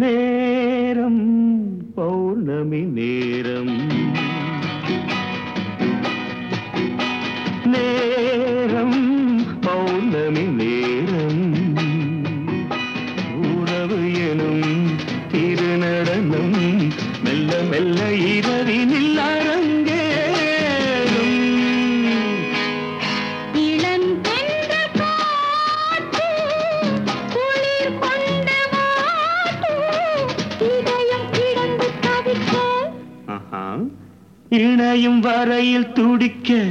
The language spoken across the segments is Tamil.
நேரம் பௌர்ணமி நேரம். நேரம் இணையும் வரையில் துடிக்க.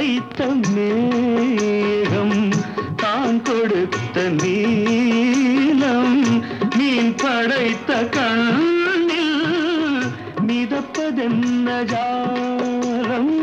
வைத்த மேகம் தான் கொடுத்த நீளம் மீன் படைத்த கண்ணில் மிதப்பதென்ன ஜாலம்?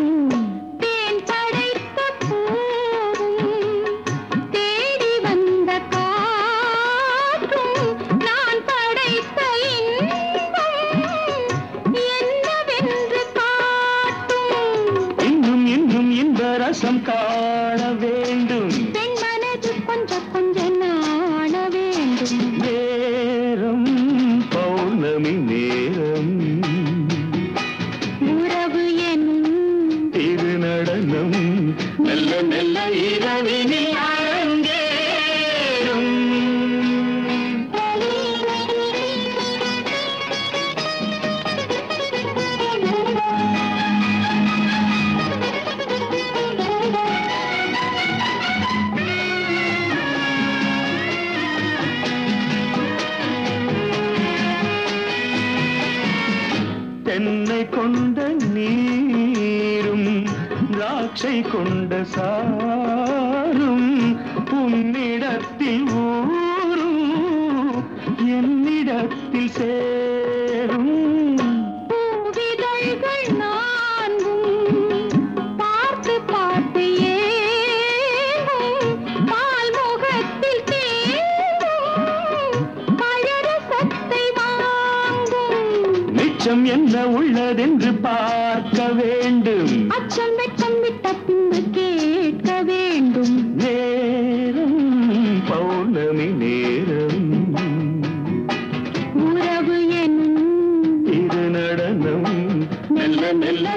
ரசம் காண வேண்டும். பெண் மனது கொஞ்சம் கொஞ்சம் நாண வேண்டும். நேரம் பௌர்ணமி நேரம். உறவு எனும் திருநடனம். மெல்ல மெல்ல இரவினில் தென்னை கொண்ட நீரும் திராட்சை கொண்ட சாரும் உன்னிடத்தில் ஊரும் என்னிடத்தில் சே மிச்சம் என்ன உள்ளதென்று பார்க்க வேண்டும். அச்சம் வெட்கம் விட்ட பின்பு கேட்க வேண்டும். நேரம் பௌர்ணமி நேரம். உறவு எனும் இது நடனம் மெல்ல மெல்ல